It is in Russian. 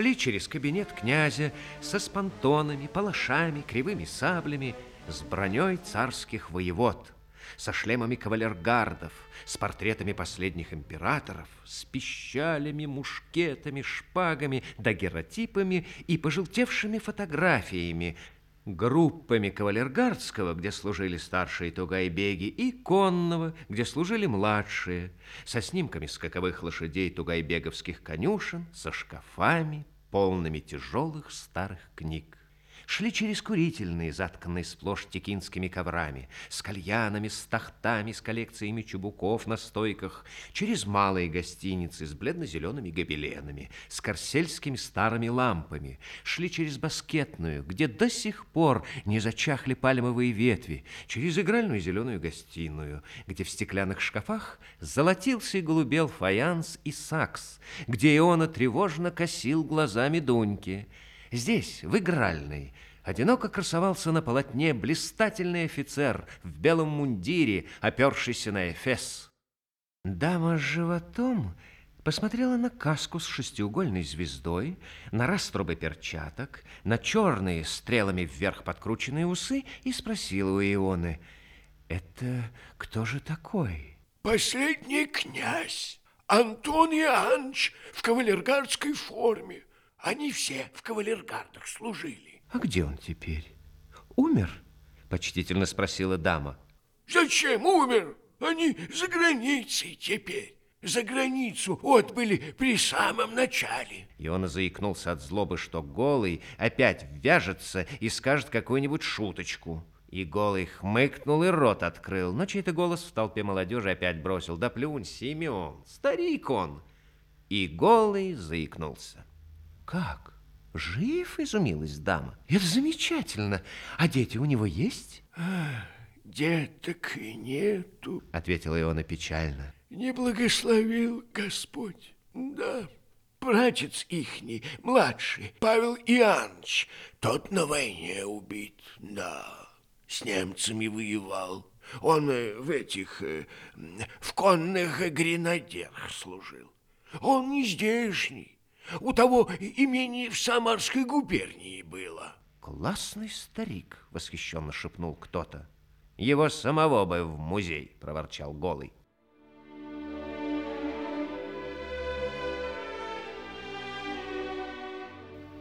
Шли через кабинет князя со спонтонами, палашами, кривыми саблями, с броней царских воевод, со шлемами кавалергардов, с портретами последних императоров, с пищалями, мушкетами, шпагами, дагеротипами и пожелтевшими фотографиями, группами кавалергардского, где служили старшие тугайбеги, и конного, где служили младшие, со снимками скаковых лошадей тугайбеговских конюшен, со шкафами, полными тяжелых старых книг шли через курительные, затканные сплошь текинскими коврами, с кальянами, с тахтами, с коллекциями чубуков на стойках, через малые гостиницы с бледно-зелеными гобеленами, с корсельскими старыми лампами, шли через баскетную, где до сих пор не зачахли пальмовые ветви, через игральную зеленую гостиную, где в стеклянных шкафах золотился и голубел фаянс и сакс, где Иона тревожно косил глазами Дуньки, Здесь, в игральной, одиноко красовался на полотне блистательный офицер в белом мундире, опершийся на эфес. Дама с животом посмотрела на каску с шестиугольной звездой, на раструбы перчаток, на черные стрелами вверх подкрученные усы и спросила у Ионы, «Это кто же такой?» «Последний князь, Антон Иоаннович в кавалергардской форме». Они все в кавалергардах служили. А где он теперь? Умер? Почтительно спросила дама. Зачем умер? Они за границей теперь. За границу отбыли при самом начале. И он заикнулся от злобы, что голый опять вяжется и скажет какую-нибудь шуточку. И голый хмыкнул и рот открыл, но чей-то голос в толпе молодежи опять бросил. Да плюнь, Симеон, старик он. И голый заикнулся. Как? Жив, изумилась дама. Это замечательно. А дети у него есть? А, деток и нету, ответила Иона печально. Не благословил Господь. Да, братец ихний, младший, Павел Иоаннович, тот на войне убит, да, с немцами воевал. Он э, в этих, э, в конных гренадерах служил. Он не здешний, у того имени в Самарской губернии было. Классный старик, восхищенно шепнул кто-то. Его самого бы в музей, проворчал Голый.